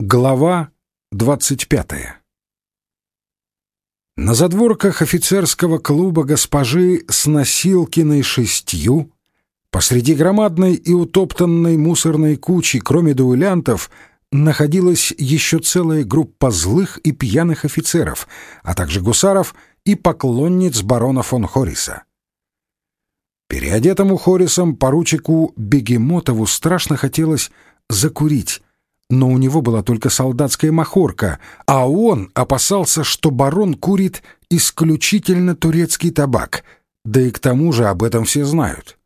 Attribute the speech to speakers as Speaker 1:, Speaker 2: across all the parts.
Speaker 1: Глава двадцать пятая На задворках офицерского клуба госпожи с носилкиной шестью посреди громадной и утоптанной мусорной кучи, кроме дуэлянтов, находилась еще целая группа злых и пьяных офицеров, а также гусаров и поклонниц барона фон Хориса. Переодетому Хорисом поручику Бегемотову страшно хотелось закурить, но у него была только солдатская махорка, а он опасался, что барон курит исключительно турецкий табак, да и к тому же об этом все знают.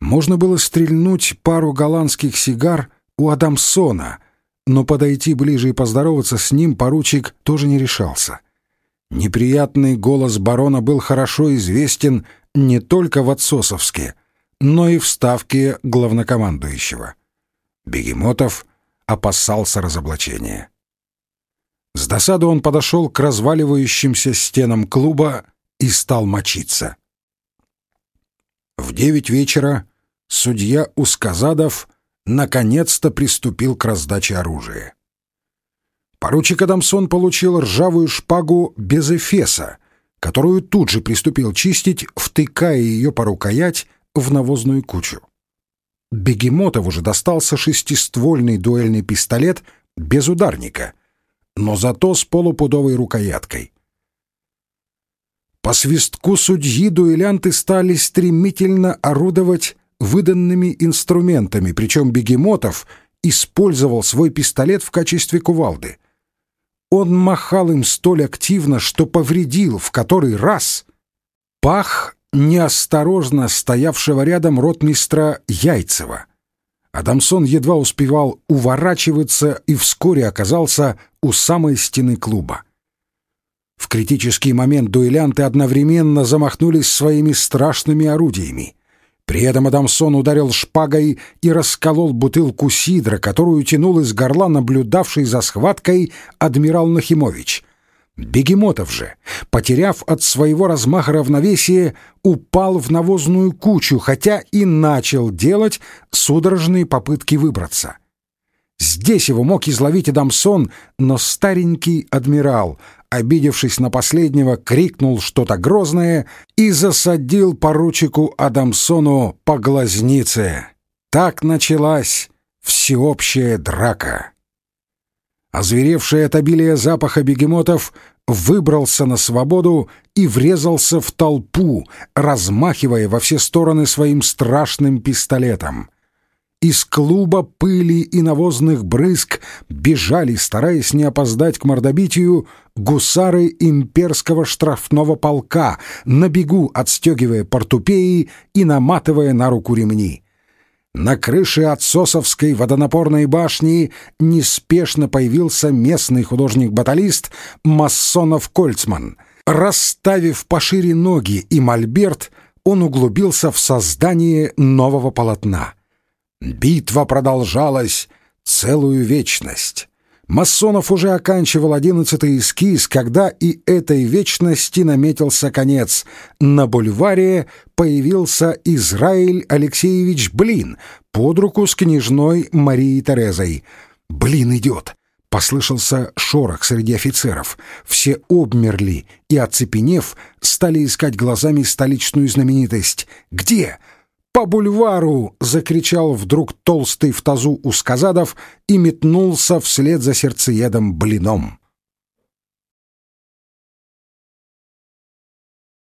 Speaker 1: Можно было стрельнуть пару голландских сигар у Адамсона, но подойти ближе и поздороваться с ним поручик тоже не решался. Неприятный голос барона был хорошо известен не только в Отсосовске, но и в ставке главнокомандующего. Бегемотов опасался разоблачения. С досады он подошел к разваливающимся стенам клуба и стал мочиться. В девять вечера судья Усказадов наконец-то приступил к раздаче оружия. Поручик Адамсон получил ржавую шпагу без эфеса, которую тут же приступил чистить, втыкая ее по рукоять в навозную кучу. Бегемотову же достался шестиствольный дуэльный пистолет без ударника, но зато с полупудовой рукояткой. По свистку судьи дуэлянты стали стремительно орудовать выданными инструментами, причем Бегемотов использовал свой пистолет в качестве кувалды. Он махал им столь активно, что повредил в который раз пах неосторожно стоявшего рядом ротмистра Яйцева. Адамсон едва успевал уворачиваться и вскоре оказался у самой стены клуба. В критический момент дуэлянты одновременно замахнулись своими страшными орудиями. При этом Адамсон ударил шпагой и расколол бутылку сидра, которую тянул из горла наблюдавший за схваткой адмирал Нахимович. Бегемотов же, потеряв от своего размаха равновесие, упал в навозную кучу, хотя и начал делать судорожные попытки выбраться. Здесь его мог изловить Адамсон, но старенький адмирал, обидевшись на последнего, крикнул что-то грозное и засадил поручику Адамсону по глазнице. Так началась всеобщая драка. Озверевший от обилия запаха бегемотов выбрался на свободу и врезался в толпу, размахивая во все стороны своим страшным пистолетом. Из клуба пыли и навозных брызг бежали, стараясь не опоздать к мордобитию, гусары имперского штрафного полка, на бегу отстегивая портупеи и наматывая на руку ремни. На крыше отсосовской водонапорной башни неспешно появился местный художник-баталист Массонов-Кольцман. Расставив пошире ноги и мольберт, он углубился в создание нового полотна. Битва продолжалась целую вечность. Массонов уже оканчивал одиннадцатый эскиз, когда и этой вечности наметился конец. На бульваре появился Израиль Алексеевич Блин под руку с княжной Марией Терезой. «Блин идет!» — послышался шорох среди офицеров. Все обмерли и, оцепенев, стали искать глазами столичную знаменитость. «Где?» По бульвару!» — закричал вдруг толстый в тазу Усказадов и метнулся вслед за сердцеедом блином.